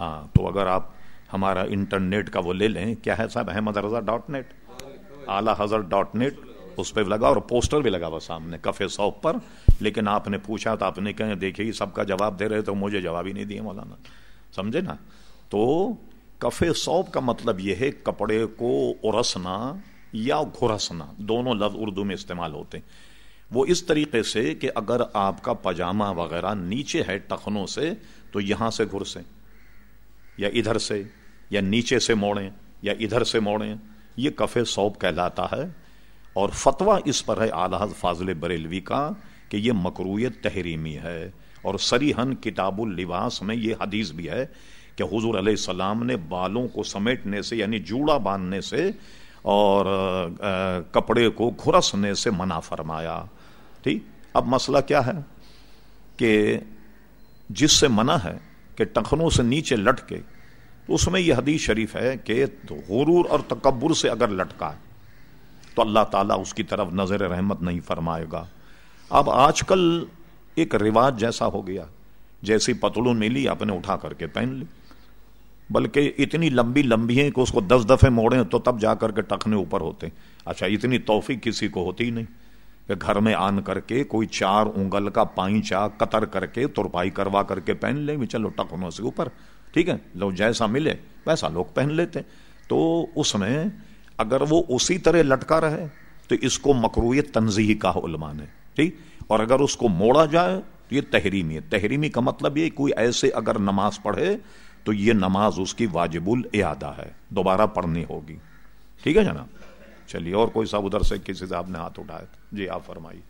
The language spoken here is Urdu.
ہاں تو اگر آپ ہمارا انٹرنیٹ کا وہ لے لیں، کیا ہے صاحب؟ Ahmad Raza dot net. Ala Hazrat dot net, اس پہ لگا اور پوسٹر بھی لگا ہوا سامنے، کفے سوپ پر۔ لیکن آپ نے پوچھا تو آپ نے کہیں دیکھیے سب کا جواب دے رہے تو مجھے جواب ہی نہیں دیے مولانا۔ سمجھے نا؟ تو کفے سوپ کا مطلب یہ ہے، کپڑے کو ارسنا یا گھرسنا، دونوں لفظ اردو میں استعمال ہوتے ہیں۔ وہ اس طریقے سے کہ اگر آپ کا پاجامہ وغیرہ نیچے ہے ٹخنوں سے، تو یہاں سے گھرسیں۔ یا ادھر سے، یا نیچے سے موڑیں، یا ادھر سے موڑیں، یہ کفے سوپ کہلاتا ہے۔ اور فتویٰ اس پر ہے اعلی فاضل بریلوی کا کہ یہ مکرویت تحریمی ہے۔ اور سریحن کتاب اللباس میں یہ حدیث بھی ہے کہ حضور علیہ السلام نے بالوں کو سمیٹنے سے یعنی جوڑا باندھنے سے اور کپڑے کو گھرسنے سے منع فرمایا۔ ٹھیک؟ اب مسئلہ کیا ہے کہ جس سے منع ہے کہ ٹخنوں سے نیچے لٹ کے اس میں یہ حدیث شریف ہے کہ غرور اور تکبر سے اگر لٹکا ہے تو اللہ تعالیٰ اس کی طرف نظر رحمت نہیں فرمائے گا۔ اب آج کل ایک رواج جیسا ہو گیا، جیسی پتلون ملی آپ نے اٹھا کر کے پہن لی، بلکہ اتنی لمبی لمبی ہیں کہ اس کو دس دفعے موڑے تو تب جا کر کے ٹکنے اوپر ہوتے۔ اچھا اتنی توفیق کسی کو ہوتی ہی نہیں۔ کہ گھر میں آن کر کے کوئی چار انگل کا پائنچا قطر کر کے ترپائی کروا کر کے پہن لیں چلو ٹکنوں سے اوپر، ٹھیک ہے لوگ جیسا ملے، ویسا لوگ پہن لیتے۔ تو اس میں اگر وہ اسی طرح لٹکا رہے، تو اس کو مکرویت تنظیحی کا علماء نے، ٹھیک۔ اور اگر اس کو موڑا جائے، تو یہ تحریمی ہے۔ تحریمی کا مطلب یہ کوئی ایسے اگر نماز پڑھے، تو یہ نماز اس کی واجب الادا ہے، دوبارہ پڑھنی ہوگی۔ ٹھیک ہے جناب؟ چلیے اور کوئی صاحب ادھر سے کسی صاحب نے ہاتھ اٹھایا جی آپ فرمائیے۔